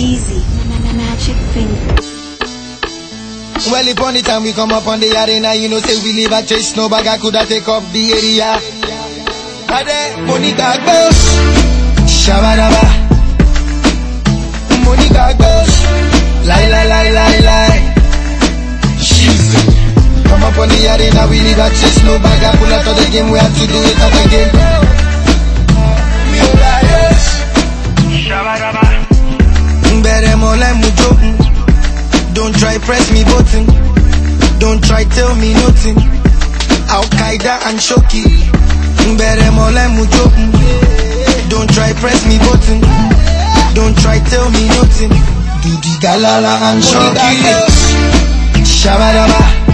Jeezy, Magic fingers. Well, upon the time we come up on the arena, you know, say we leave a chase, no bag, I coulda take up the area. Ade, money bag boss, shabadaba. Money bag boss, lie, lie, lie, lie, lie. Come up on the arena, we leave a chase, no bag, I pull out of the game, we have to do it out again. Shabadaba. Bẹ̀rẹ̀ mọ́lẹ̀. Don't try press me button. Don't try tell me nothing. Al Qaeda and Shoki. Bẹ̀rẹ̀ mọ́lẹ̀ mú jó. Don't try press me button. Don't try tell me nothing. Do the galala and Shoki. Shabadaba.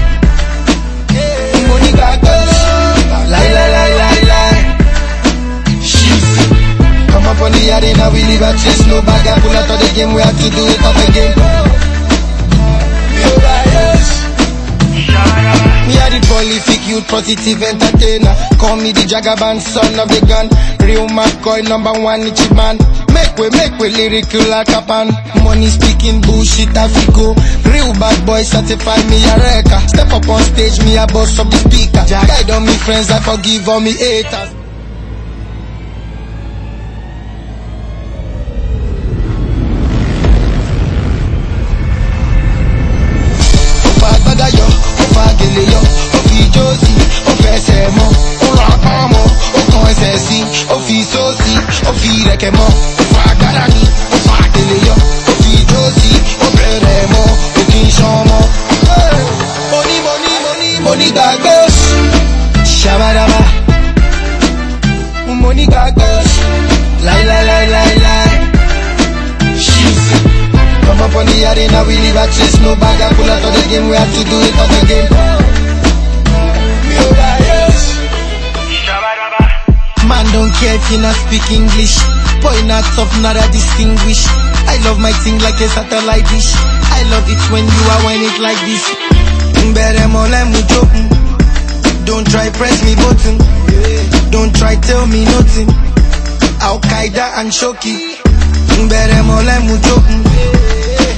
Arena, we leave a trace, no bag, I pull out of the game, we have to do it up again. Me are the prolific youth, positive entertainer. Call me the Jagaban, son of the gun. Real McCoy, number one itchy man. Make way, make way, lyrical like a pan. Money speaking bullshit, Africo. Real bad boy, certify me a wrecker. Step up on stage, me a boss of the speaker. Guide on me friends, I forgive all me haters. Ìrẹ̀kẹ̀ mọ́ ó fa agbádá ni fa gèlè yọ ó fi ijó sí ó bẹ̀rẹ̀ mọ́ ó kì í ṣan mọ́. mo ní mo ní mo ní mo ní gbàgbé ṣàbàdàbà mo ní gbàgbé láíláíláíláíláí. Come up on the arena, we leave a trace, no bag, I pull out of the game, we have to do it up again. We are liars. Man don't care if you not speak English. Boy not tough, not a distinguish. I love my thing like a satellite dish. I love it when you are when it like this. Bere mole mujo. Don't try press me button. Don't try tell me nothing. Alkayida and Shoki. Bere mole mujo.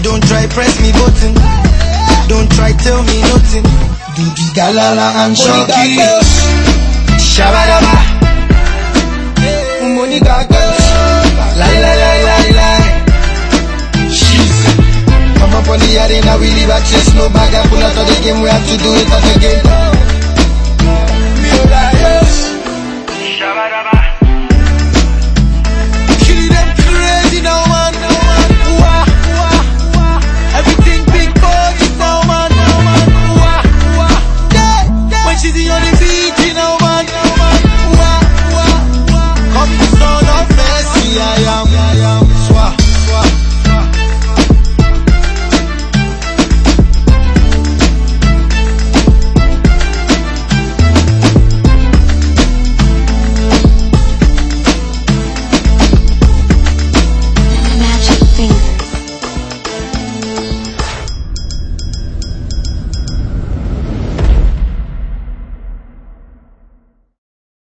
Don't try press me button. Don't try tell me nothing. Do the galala and shoki. on the arena, we leave our chest no bag. I pull out of the game, we have to do it all again. Mula, yo.